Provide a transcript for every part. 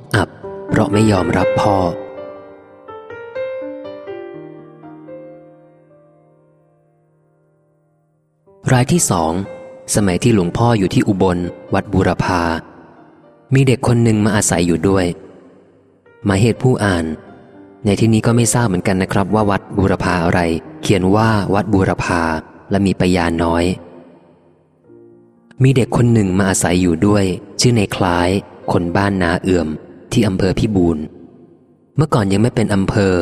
กอับ เพราะไม่ยอมรับพ่อ รายที่สอง สมัยที่หลวงพ่ออยู่ที่อุบล วัดบูรพา มีเด็กคนหนึ่งมาอาศัยอยู่ด้วยหมายเหตุผู้อ่าน ในที่นี้ก็ไม่ทราบเหมือนกันนะครับ ว่าวัดบูรพาอะไร เขียนว่าวัดบูรพาและมีปยานน้อย มีเด็กคนหนึ่งมาอาศัยอยู่ด้วย ชื่อในคล้าย คนบ้านนาเอื่อม ที่อำเภอพิบูลเมื่อก่อนยังไม่เป็นอำเภอ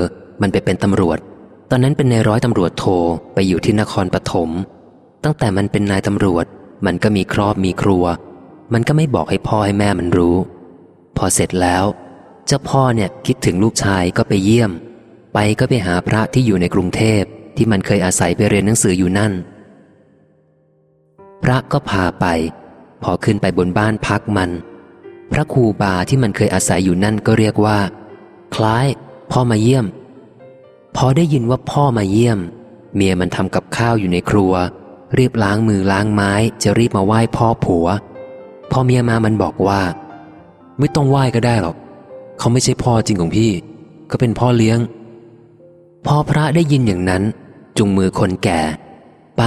มันไปเป็นตำรวจ ตอนนั้นเป็นนายร้อยตำรวจโทรไปอยู่ที่นครปฐมตั้งแต่มันเป็นนายตำรวจ มันก็มีครอบมีครัว มันก็ไม่บอกให้พ่อให้แม่มันรู้ พอเสร็จแล้ว เจ้าพ่อเนี่ยคิดถึงลูกชายก็ไปเยี่ยม ไปก็ไปหาพระที่อยู่ในกรุงเทพที่มันเคยอาศัยไปเรียนหนังสืออยู่นั่น พระก็พาไป พอขึ้นไปบนบ้านพักมัน พระครูบาที่มันเคยอาศัยอยู่นั่นก็เรียกว่า คล้าย พ่อมาเยี่ยม พอได้ยินว่าพ่อมาเยี่ยม เมียมันทำกับข้าวอยู่ในครัว รีบล้างมือล้างไม้จะรีบมาไหว้พ่อผัว พอเมียมามันบอกว่า ไม่ต้องไหว้ก็ได้หรอก เขาไม่ใช่พ่อจริงของพี่ ก็เป็นพ่อเลี้ยง พอพระได้ยินอย่างนั้น จุงมือคนแก่ ไป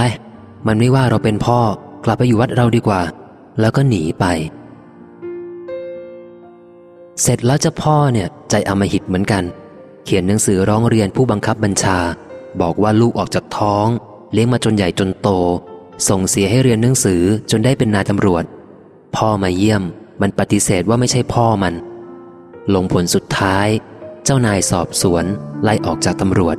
มันไม่ว่าเราเป็นพ่อ กลับไปอยู่วัดเราดีกว่า แล้วก็หนีไป เสร็จแล้วเจ้าพ่อเนี่ยใจอมหิตเหมือนกัน เขียนหนังสือร้องเรียนผู้บังคับบัญชา บอกว่าลูกออกจากท้อง เลี้ยงมาจนใหญ่จนโต ส่งเสียให้เรียนหนังสือจนได้เป็นนายตำรวจ พ่อมาเยี่ยมมันปฏิเสธว่าไม่ใช่พ่อมัน ลงผลสุดท้าย เจ้านายสอบสวนไล่ออกจากตำรวจ